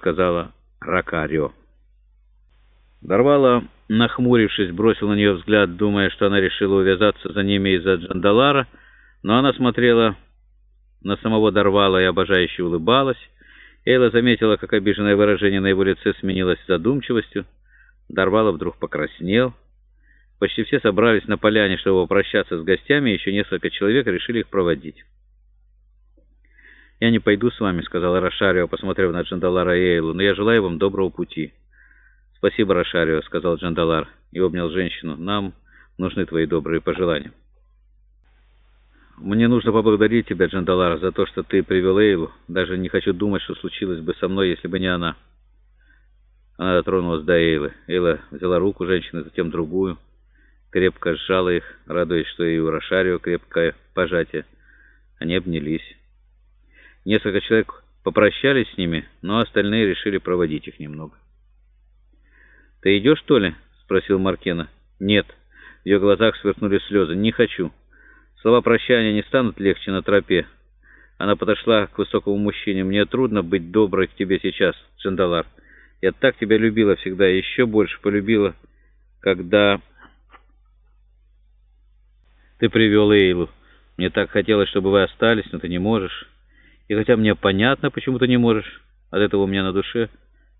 сказала Ракарио. Дарвала, нахмурившись, бросил на нее взгляд, думая, что она решила увязаться за ними из-за Джандалара, но она смотрела на самого Дарвала и обожающе улыбалась. Эйла заметила, как обиженное выражение на его лице сменилось задумчивостью. Дарвала вдруг покраснел. Почти все собрались на поляне, чтобы попрощаться с гостями, и еще несколько человек решили их проводить. «Я не пойду с вами», — сказала Рошарио, посмотрев на Джандалара и Эйлу, «но я желаю вам доброго пути». «Спасибо, Рошарио», — сказал Джандалар и обнял женщину. «Нам нужны твои добрые пожелания». «Мне нужно поблагодарить тебя, Джандалар, за то, что ты привел Эйлу. Даже не хочу думать, что случилось бы со мной, если бы не она». Она дотронулась до Эйлы. Эйла взяла руку женщины, затем другую, крепко сжала их, радуясь, что и у Рошарио крепкое пожатие. Они обнялись. Несколько человек попрощались с ними, но остальные решили проводить их немного. «Ты идешь, что ли?» — спросил Маркена. «Нет». В ее глазах сверкнули слезы. «Не хочу». Слова прощания не станут легче на тропе. Она подошла к высокому мужчине. «Мне трудно быть доброй к тебе сейчас, Джандалар. Я так тебя любила всегда, еще больше полюбила, когда ты привел Эйлу. Мне так хотелось, чтобы вы остались, но ты не можешь. И хотя мне понятно, почему ты не можешь, от этого у меня на душе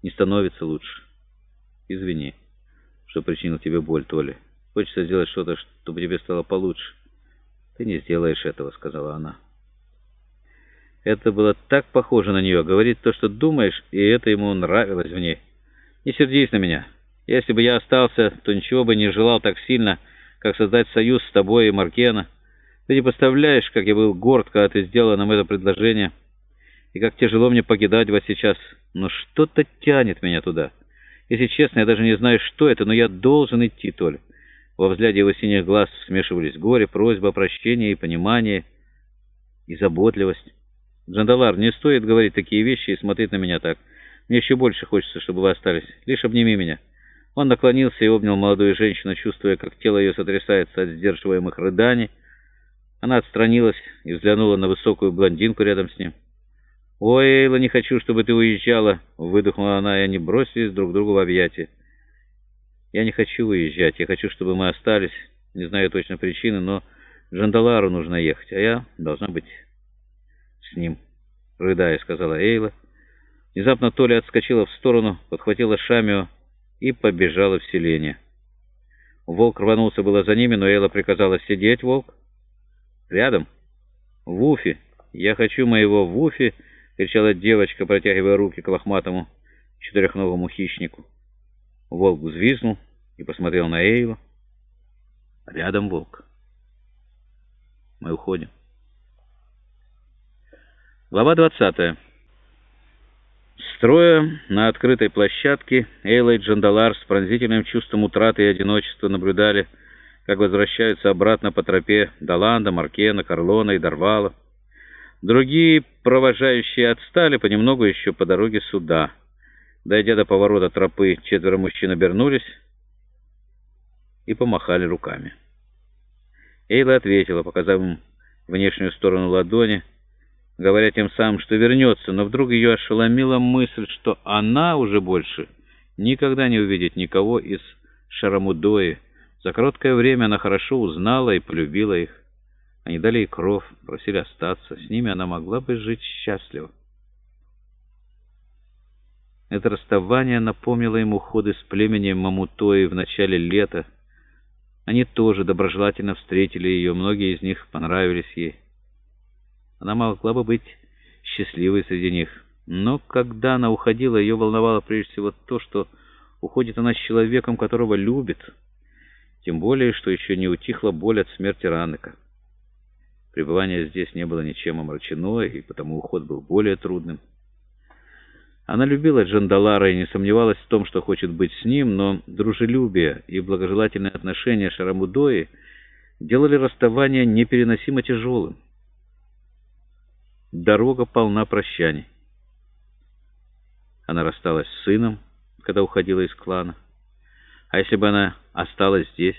не становится лучше». Извини, что причинил тебе боль, Толя. Хочется сделать что-то, чтобы тебе стало получше. Ты не сделаешь этого, сказала она. Это было так похоже на нее. Говорит то, что думаешь, и это ему нравилось в ней. Не сердись на меня. Если бы я остался, то ничего бы не желал так сильно, как создать союз с тобой и Маркена. Ты не представляешь, как я был горд, когда ты сделала нам это предложение, и как тяжело мне покидать вас сейчас. Но что-то тянет меня туда». Если честно, я даже не знаю, что это, но я должен идти, Толя. Во взгляде его синих глаз смешивались горе, просьба о прощении и понимание, и заботливость. Джандалар, не стоит говорить такие вещи и смотреть на меня так. Мне еще больше хочется, чтобы вы остались. Лишь обними меня. Он наклонился и обнял молодую женщину, чувствуя, как тело ее сотрясается от сдерживаемых рыданий. Она отстранилась и взглянула на высокую блондинку рядом с ним. «Ой, Эйла, не хочу, чтобы ты уезжала!» Выдохнула она, и они бросились друг другу в объятия. «Я не хочу уезжать, я хочу, чтобы мы остались. Не знаю точно причины, но Джандалару нужно ехать, а я должна быть с ним», — рыдая, сказала Эйла. Внезапно Толя отскочила в сторону, подхватила Шамио и побежала в селение. Волк рванулся было за ними, но Эйла приказала сидеть, волк. «Рядом? В Уфе. Я хочу моего в Уфе», кричала девочка, протягивая руки к лохматому четырехногому хищнику. Волк взвизнул и посмотрел на Эйла. Рядом волк. Мы уходим. Глава 20. Строя на открытой площадке, Эйла и Джандалар с пронзительным чувством утраты и одиночества наблюдали, как возвращаются обратно по тропе Даланда, Маркена, Карлона и Дарвала. Другие провожающие отстали понемногу еще по дороге сюда. Дойдя до поворота тропы, четверо мужчин обернулись и помахали руками. Эйла ответила, показав им внешнюю сторону ладони, говоря тем самым, что вернется, но вдруг ее ошеломила мысль, что она уже больше никогда не увидит никого из Шарамудои. За короткое время она хорошо узнала и полюбила их. Они дали ей кров, просили остаться. С ними она могла бы жить счастливо. Это расставание напомнило ему уходы с племенем Мамутои в начале лета. Они тоже доброжелательно встретили ее, многие из них понравились ей. Она могла бы быть счастливой среди них. Но когда она уходила, ее волновало прежде всего то, что уходит она с человеком, которого любит. Тем более, что еще не утихла боль от смерти Ранека. Пребывание здесь не было ничем омрачено, и потому уход был более трудным. Она любила Джандалара и не сомневалась в том, что хочет быть с ним, но дружелюбие и благожелательные отношения Шарамудои делали расставание непереносимо тяжелым. Дорога полна прощаний. Она рассталась с сыном, когда уходила из клана. А если бы она осталась здесь...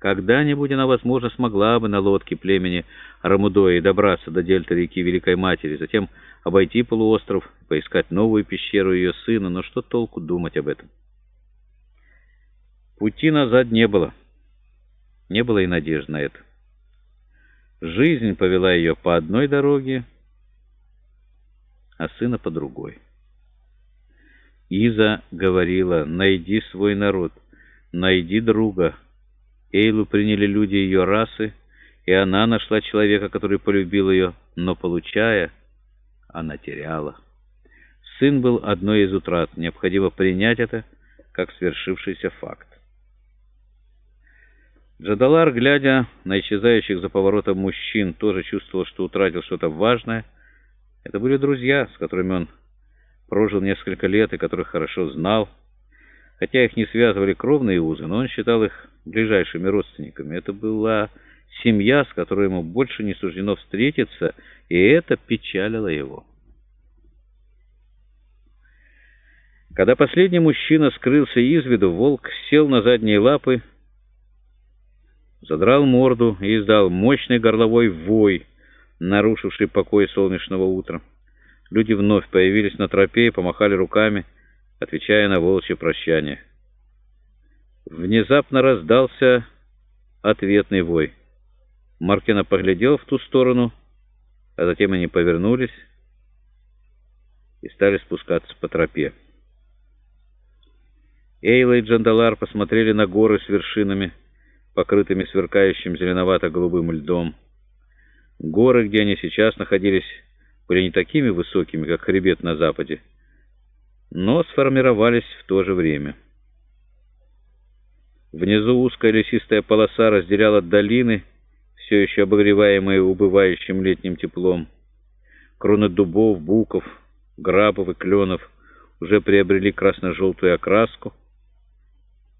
Когда-нибудь она, возможно, смогла бы на лодке племени Рамудои добраться до дельты реки Великой Матери, затем обойти полуостров, поискать новую пещеру ее сына, но что толку думать об этом? Пути назад не было. Не было и надежды на это. Жизнь повела ее по одной дороге, а сына по другой. Иза говорила, найди свой народ, найди друга. Эйлу приняли люди ее расы, и она нашла человека, который полюбил ее, но, получая, она теряла. Сын был одной из утрат, необходимо принять это как свершившийся факт. Джадалар, глядя на исчезающих за поворотом мужчин, тоже чувствовал, что утратил что-то важное. Это были друзья, с которыми он прожил несколько лет и которых хорошо знал. Хотя их не связывали кровные узы, но он считал их ближайшими родственниками. Это была семья, с которой ему больше не суждено встретиться, и это печалило его. Когда последний мужчина скрылся из виду, волк сел на задние лапы, задрал морду и издал мощный горловой вой, нарушивший покой солнечного утра. Люди вновь появились на тропе и помахали руками, отвечая на волчье прощание. Внезапно раздался ответный вой. Маркина поглядел в ту сторону, а затем они повернулись и стали спускаться по тропе. Эйла и Джандалар посмотрели на горы с вершинами, покрытыми сверкающим зеленовато-голубым льдом. Горы, где они сейчас находились, были не такими высокими, как хребет на западе, но сформировались в то же время. Внизу узкая лесистая полоса разделяла долины, все еще обогреваемые убывающим летним теплом. Кроны дубов, буков, грабов и кленов уже приобрели красно-желтую окраску —